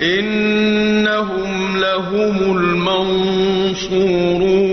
إِنَّهُمْ لَهُمُ الْمَنصُورُونَ.